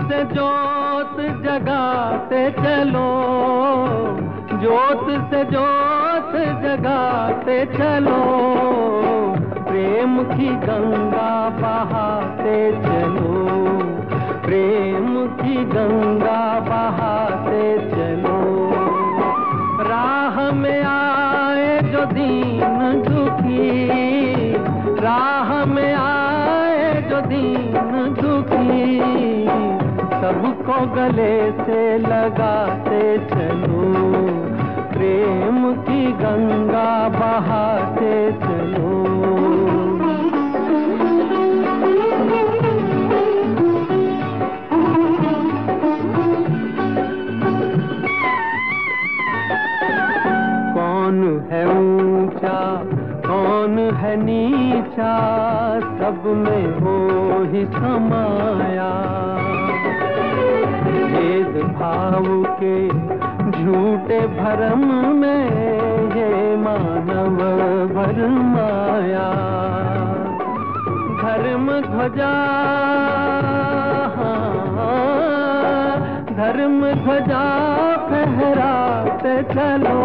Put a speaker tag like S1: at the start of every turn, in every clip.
S1: से जोत जगाते चलो। जोत से जोत जगाते चलो। प्रेम की गंगा बहाते चलो। प्रेम की गंगा बहाते चलो। राह में आए जो दीन दुखी। राह में आए जो दीन दुखी। सबको गले से लगाते चलो। प्रेम की गंगा बहाते चलो। कौन है ऊँचा, कौन है नीचा, सब में हो ही समाया। भाव के झूठे भरम में ये मानव भरमाया धर्म ध्वजा धर्म ध्वजा फहराते चलो।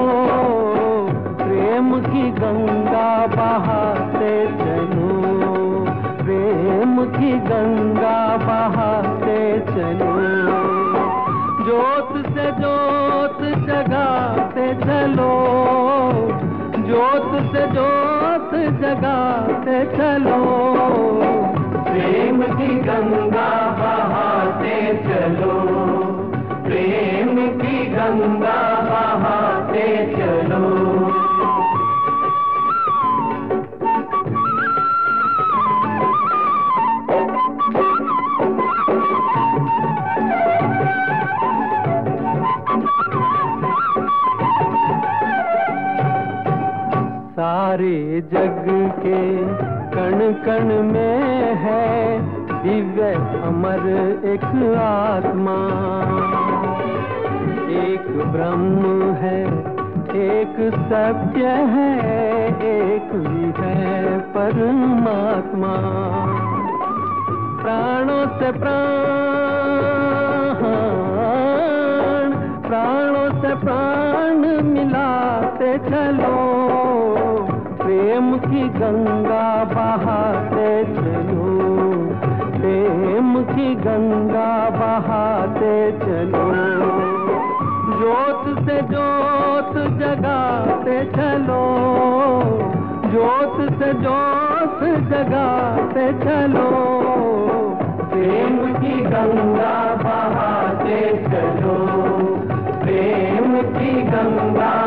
S1: प्रेम की गंगा बहाते चलो। प्रेम की गंगा बहाते जगाते चलो। जोत से जोत जगाते चलो। प्रेम की गंगा सारे जग के कण कण में है, दिव्य अमर एक आत्मा। एक ब्रह्म है, एक सत्य है, एक ही है परमात्मा। प्राणों से प्राण, प्राणों से प्राण मिलाते चलो। प्रेम की गंगा बहाते चलो। प्रेम की गंगा बहाते चलो। जोत से जोत जगाते चलो। जोत से जोत जगाते चलो। प्रेम की गंगा बहाते चलो। प्रेम की गंगा